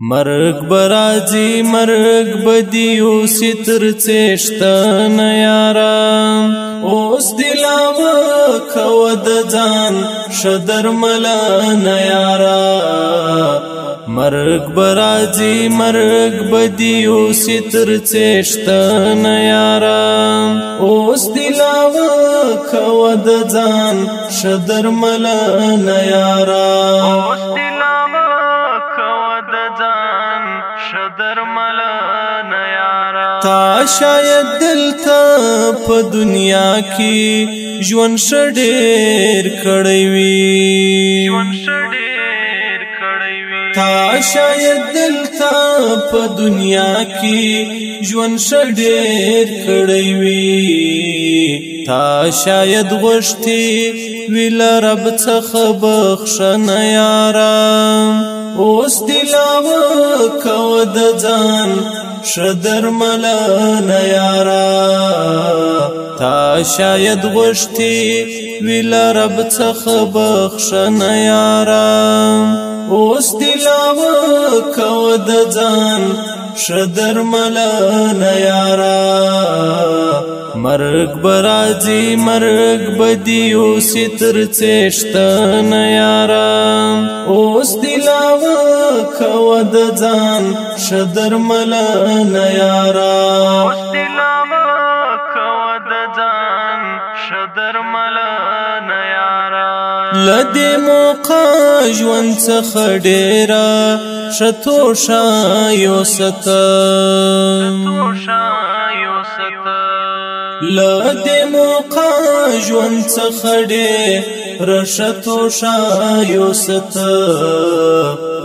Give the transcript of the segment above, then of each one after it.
مرگ برازی مرگ بدیو ستر چشتن یارا اوس دلام کود ځان شدر ملان یارا مرگ برازی مرگ بدیو ستر چشتن یارا اوس دلام کود ځان شدر ملان یارا اوس دلام شاید دلته په دنیا کې ژوند شډیر کړی وي تا شاید دلته په دنیا کې ژوند شډیر کړی وي تا شاید غشتي ویل رب څخه بخښنه یارم اوس دلاوه کو د ځان شدر ملان یارا تا شاید غشتی ویل رب څخ بخشن یارا اوس دلاو کو د ځان شدر ملان یارا مرگ برازی مرگ بدیو ستر چشتن یارا اوس دلاو کوا د ځان شدر ملن یارا اوس دلاو کوا د ځان شدر ملن یارا لدې موقع ژوند څخه ډیره شتو شایو ست شتو شایو ست لدې موقع ژوند څخه ډېر رشتو شایو ست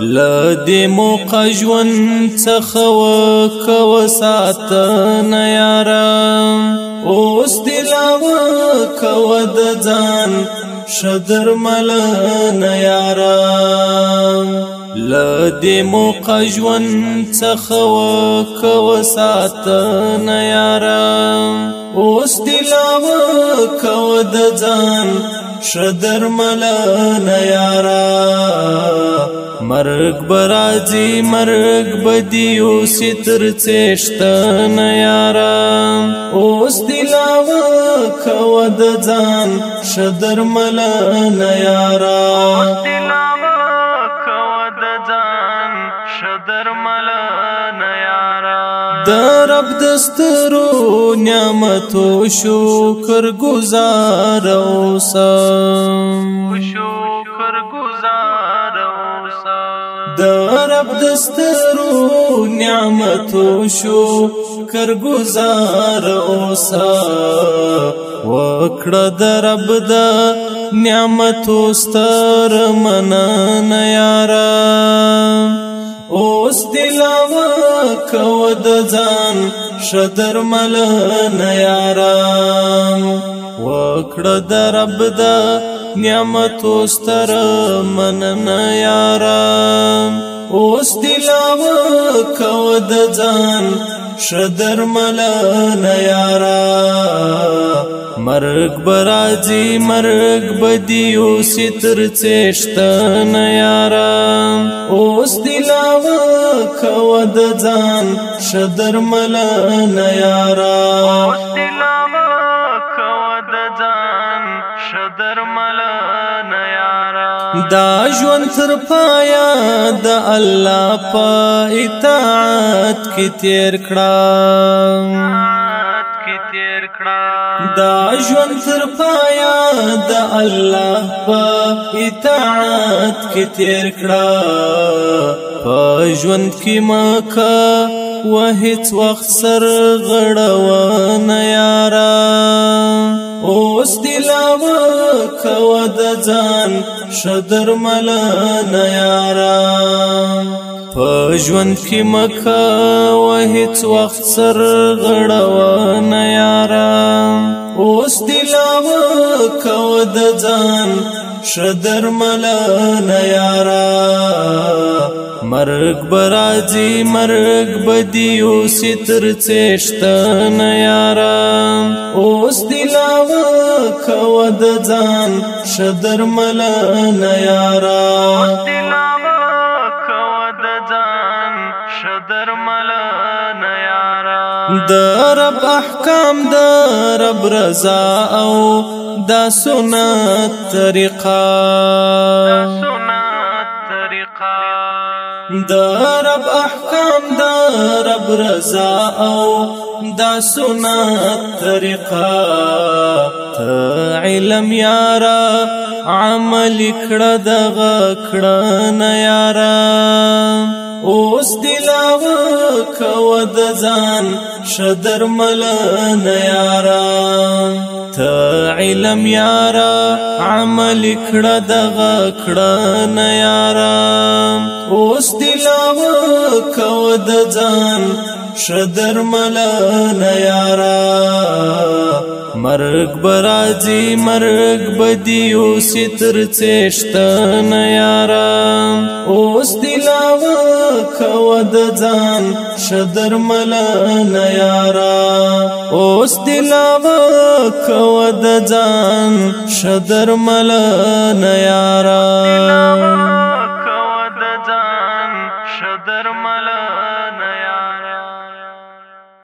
لدې موقع ژوند څخه وکو سات نه یارم اوس دلاو کو د ځان شدر مل نه یارم لدې موقع ژوند څخه وکو سات نه یارم اوس دلاو کو د ځان شدر ملان یارا مرګ برازي مرګ بدیو ستر چشتن یارا اوس دلاو کو د ځان شدر ملان یارا اوس دلاو کو د ځان شدر ملان یارا درب دسترو نعمتو شکر گزار اوسم شکر گزار اوسم درب دسترو نعمتو شکر گزار اوسم وکړه درب د نعمتو ستر مننه یارم اوس دلاوا کو د ځان شدر مل نه یارام وکړه د رب د نعمت ستر من نه یارام اوس دلاوا کو د ځان شدر ملان یارا مرگ برازی مرگ بدیو ستر چشتن یارا اوس دلاو کود ځان شدر ملان یارا اوس دلاو دا ژوند تر پایا د الله په اطاعت کې تیر کړه دا ژوند تر پایا د الله په اطاعت کې تیر کړه په ژوند کې مکه و هیڅ وخت سر غړونه یارا اوس دې کوه د ځان ښه درملنه یاره په ژوند کې مه کوه هېڅ وخت سرغړونه یاره اوس دلاوه کوه د ځان ښه درملنه یاره مرگ برازی مرگ بدیو ستر چشتن یارا اوس دلاوان کو د ځان شدر ملان یارا دلاوا کو د ځان یارا د رب احکام د رب رضا او دا سنت طریقه د سنت طریقه د رب احکام رب رضا او دا سنت طریقه ته علم یارا عمل کړه دغه کړه نه یارا اوس دلاوه کو د ځان شدر مل نه یارا ته علم یارا عمل کړه دغه کړه نه یارا اوس دلاوه کو د ځان شدر مل نه یارا مرګ برازي مرګ بدیو ستر چشته نه یارا اوس دلاو خو د ځان شدر مل نه یارا اوس دلاو خو د ځان شدر مل نه یارا